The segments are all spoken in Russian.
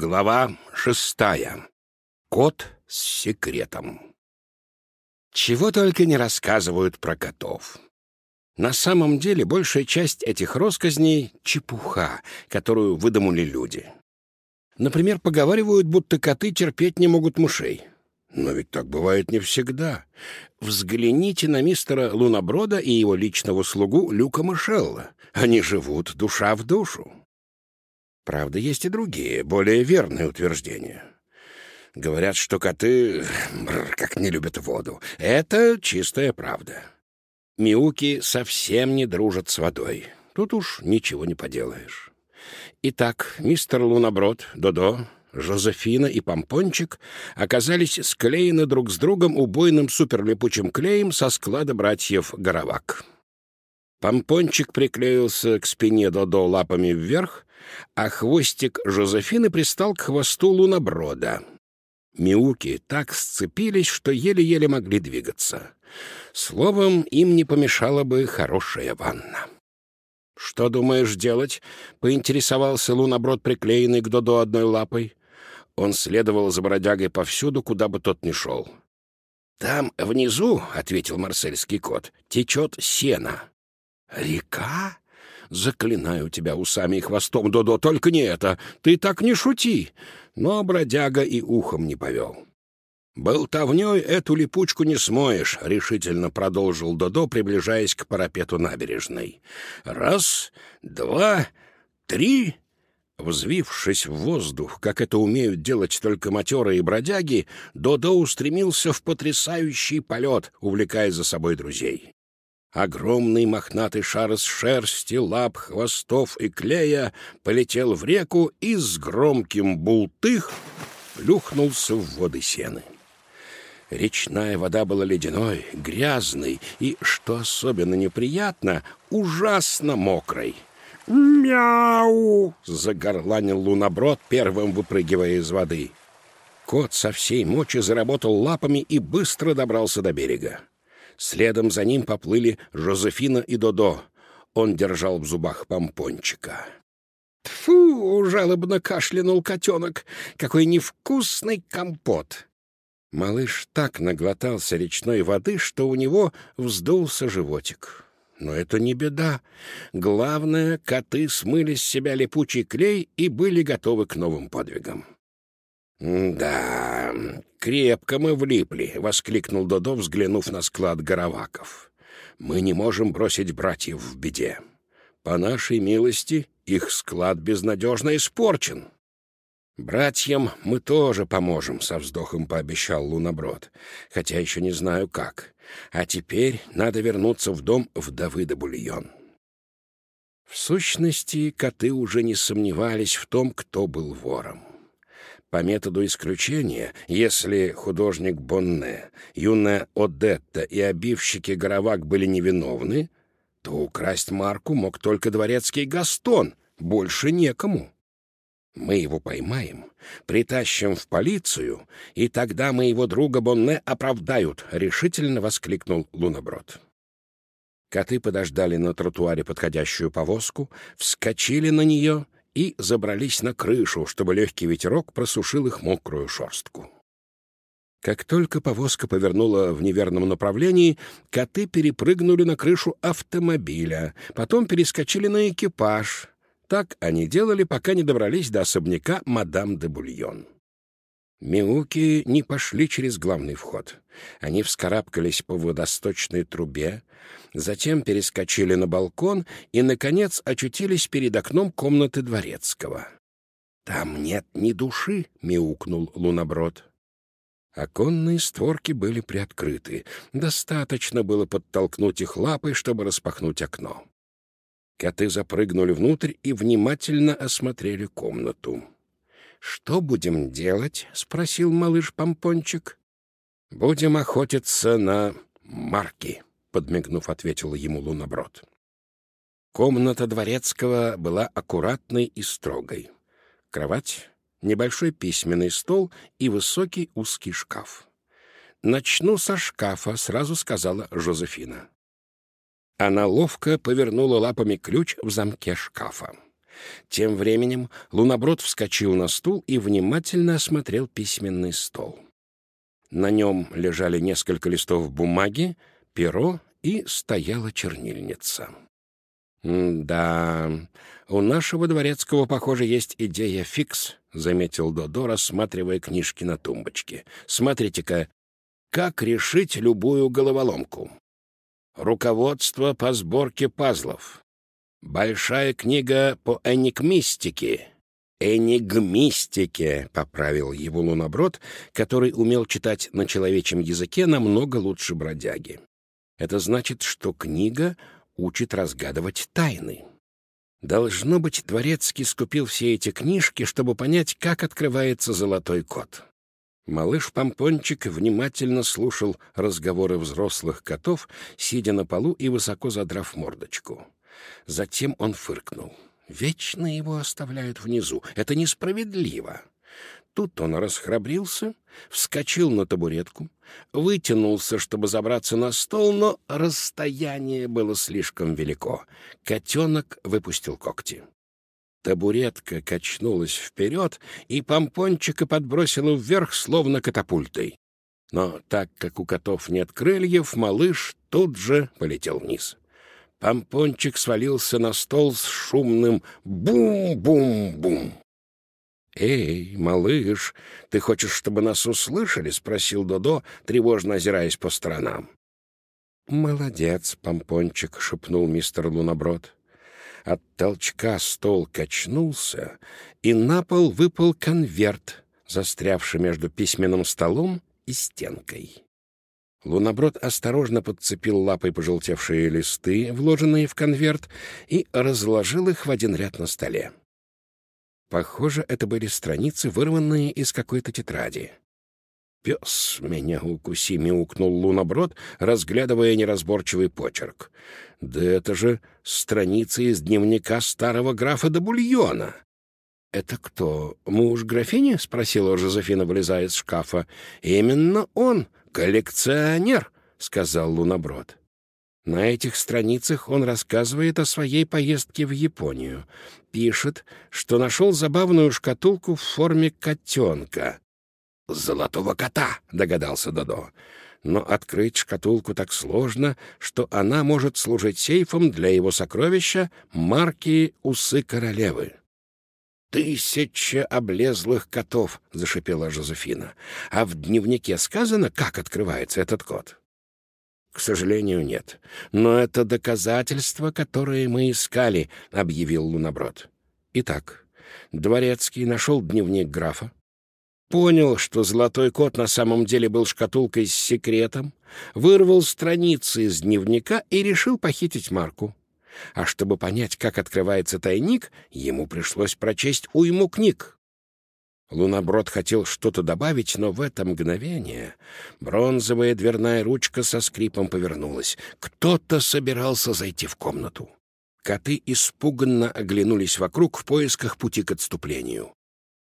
Глава шестая. Кот с секретом. Чего только не рассказывают про котов. На самом деле большая часть этих россказней — чепуха, которую выдумали люди. Например, поговаривают, будто коты терпеть не могут мышей. Но ведь так бывает не всегда. Взгляните на мистера Луноброда и его личного слугу Люка Мышелла. Они живут душа в душу. Правда, есть и другие, более верные утверждения. Говорят, что коты бррр, как не любят воду. Это чистая правда. Миуки совсем не дружат с водой. Тут уж ничего не поделаешь. Итак, мистер Луноброд, Додо, Жозефина и Помпончик оказались склеены друг с другом убойным суперлипучим клеем со склада братьев Горовак. Помпончик приклеился к спине Додо лапами вверх, а хвостик Жозефины пристал к хвосту луноброда. Миуки так сцепились, что еле-еле могли двигаться. Словом, им не помешала бы хорошая ванна. «Что думаешь делать?» — поинтересовался луноброд, приклеенный к Додо одной лапой. Он следовал за бродягой повсюду, куда бы тот ни шел. «Там внизу, — ответил марсельский кот, — течет сено». «Река?» Заклинаю тебя усами и хвостом, Додо, только не это. Ты так не шути. Но бродяга и ухом не повел. «Болтовней эту липучку не смоешь», — решительно продолжил Додо, приближаясь к парапету набережной. «Раз, два, три...» Взвившись в воздух, как это умеют делать только матерые бродяги, Додо устремился в потрясающий полет, увлекая за собой друзей. Огромный мохнатый шар из шерсти, лап, хвостов и клея полетел в реку и с громким бултых плюхнулся в воды сены. Речная вода была ледяной, грязной и, что особенно неприятно, ужасно мокрой. «Мяу!» — загорланил луноброд, первым выпрыгивая из воды. Кот со всей мочи заработал лапами и быстро добрался до берега. Следом за ним поплыли Жозефина и Додо. Он держал в зубах помпончика. «Тьфу!» — жалобно кашлянул котенок. «Какой невкусный компот!» Малыш так наглотался речной воды, что у него вздулся животик. Но это не беда. Главное, коты смыли с себя липучий клей и были готовы к новым подвигам. «Да, крепко мы влипли», — воскликнул Додо, взглянув на склад гороваков. «Мы не можем бросить братьев в беде. По нашей милости их склад безнадежно испорчен». «Братьям мы тоже поможем», — со вздохом пообещал Луноброд, «хотя еще не знаю как. А теперь надо вернуться в дом вдовы де Бульон». В сущности, коты уже не сомневались в том, кто был вором. По методу исключения, если художник Бонне, юная Одетта и обивщики Горовак были невиновны, то украсть марку мог только дворецкий Гастон, больше некому. Мы его поймаем, притащим в полицию, и тогда моего друга Бонне оправдают, — решительно воскликнул Луноброд. Коты подождали на тротуаре подходящую повозку, вскочили на нее — и забрались на крышу, чтобы легкий ветерок просушил их мокрую шерстку. Как только повозка повернула в неверном направлении, коты перепрыгнули на крышу автомобиля, потом перескочили на экипаж. Так они делали, пока не добрались до особняка мадам де Бульон. Миуки не пошли через главный вход. Они вскарабкались по водосточной трубе, затем перескочили на балкон и, наконец, очутились перед окном комнаты дворецкого. «Там нет ни души», — мяукнул луноброд. Оконные створки были приоткрыты. Достаточно было подтолкнуть их лапой, чтобы распахнуть окно. Коты запрыгнули внутрь и внимательно осмотрели комнату. «Что будем делать?» — спросил малыш Помпончик. «Будем охотиться на марки», — подмигнув, ответил ему Луноброд. Комната дворецкого была аккуратной и строгой. Кровать, небольшой письменный стол и высокий узкий шкаф. «Начну со шкафа», — сразу сказала Жозефина. Она ловко повернула лапами ключ в замке шкафа. Тем временем Луноброд вскочил на стул и внимательно осмотрел письменный стол. На нем лежали несколько листов бумаги, перо и стояла чернильница. «Да, у нашего дворецкого, похоже, есть идея фикс», — заметил Додо, рассматривая книжки на тумбочке. «Смотрите-ка, как решить любую головоломку? Руководство по сборке пазлов. Большая книга по энигмистике. «Энигмистике», — поправил его луноброд, который умел читать на человечьем языке намного лучше бродяги. Это значит, что книга учит разгадывать тайны. Должно быть, Дворецкий скупил все эти книжки, чтобы понять, как открывается золотой код. Малыш Помпончик внимательно слушал разговоры взрослых котов, сидя на полу и высоко задрав мордочку. Затем он фыркнул. «Вечно его оставляют внизу. Это несправедливо. Тут он расхрабрился, вскочил на табуретку, вытянулся, чтобы забраться на стол, но расстояние было слишком велико. Котенок выпустил когти. Табуретка качнулась вперед, и помпончика подбросила вверх, словно катапультой. Но так как у котов нет крыльев, малыш тут же полетел вниз. Помпончик свалился на стол с шумным «бум-бум-бум». «Эй, малыш, ты хочешь, чтобы нас услышали?» — спросил Додо, тревожно озираясь по сторонам. «Молодец, помпончик», — шепнул мистер Луноброд. От толчка стол качнулся, и на пол выпал конверт, застрявший между письменным столом и стенкой. Луноброд осторожно подцепил лапой пожелтевшие листы, вложенные в конверт, и разложил их в один ряд на столе. Похоже, это были страницы, вырванные из какой-то тетради. «Пес меня укуси!» — мяукнул луноброд, разглядывая неразборчивый почерк. «Да это же страницы из дневника старого графа до бульона!» «Это кто, муж графини?» — спросила Жозефина, вылезая из шкафа. «Именно он, коллекционер!» — сказал луноброд. На этих страницах он рассказывает о своей поездке в Японию. Пишет, что нашел забавную шкатулку в форме котенка. «Золотого кота», — догадался Додо. Но открыть шкатулку так сложно, что она может служить сейфом для его сокровища марки «Усы королевы». «Тысяча облезлых котов!» — зашипела Жозефина. «А в дневнике сказано, как открывается этот код?» «К сожалению, нет. Но это доказательство, которое мы искали», — объявил Луноброд. Итак, Дворецкий нашел дневник графа, понял, что золотой кот на самом деле был шкатулкой с секретом, вырвал страницы из дневника и решил похитить Марку. А чтобы понять, как открывается тайник, ему пришлось прочесть уйму книг. Луноброд хотел что-то добавить, но в это мгновение бронзовая дверная ручка со скрипом повернулась. Кто-то собирался зайти в комнату. Коты испуганно оглянулись вокруг в поисках пути к отступлению.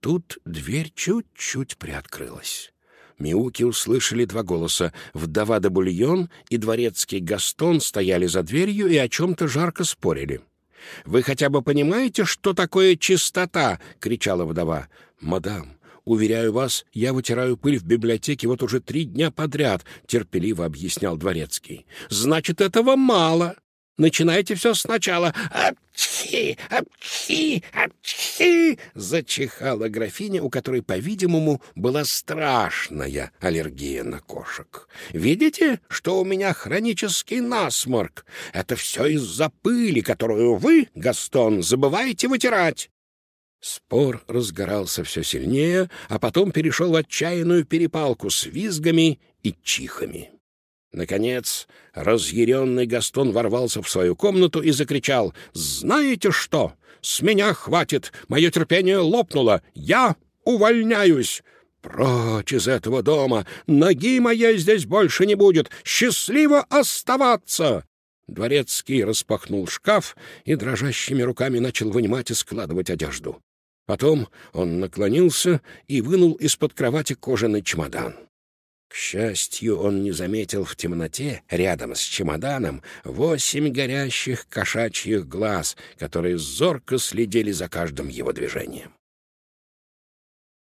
Тут дверь чуть-чуть приоткрылась. Миуки услышали два голоса. Вдова де Бульон и дворецкий Гастон стояли за дверью и о чем-то жарко спорили. «Вы хотя бы понимаете, что такое чистота?» — кричала вдова. «Мадам, уверяю вас, я вытираю пыль в библиотеке вот уже три дня подряд», — терпеливо объяснял Дворецкий. «Значит, этого мало. Начинайте все сначала. Апчхи, апчхи, апчхи!» — зачихала графиня, у которой, по-видимому, была страшная аллергия на кошек. «Видите, что у меня хронический насморк? Это все из-за пыли, которую вы, Гастон, забываете вытирать». Спор разгорался все сильнее, а потом перешел в отчаянную перепалку с визгами и чихами. Наконец, разъяренный Гастон ворвался в свою комнату и закричал «Знаете что? С меня хватит! Мое терпение лопнуло! Я увольняюсь!» «Прочь из этого дома! Ноги моей здесь больше не будет! Счастливо оставаться!» Дворецкий распахнул шкаф и дрожащими руками начал вынимать и складывать одежду. Потом он наклонился и вынул из-под кровати кожаный чемодан. К счастью, он не заметил в темноте, рядом с чемоданом, восемь горящих кошачьих глаз, которые зорко следили за каждым его движением.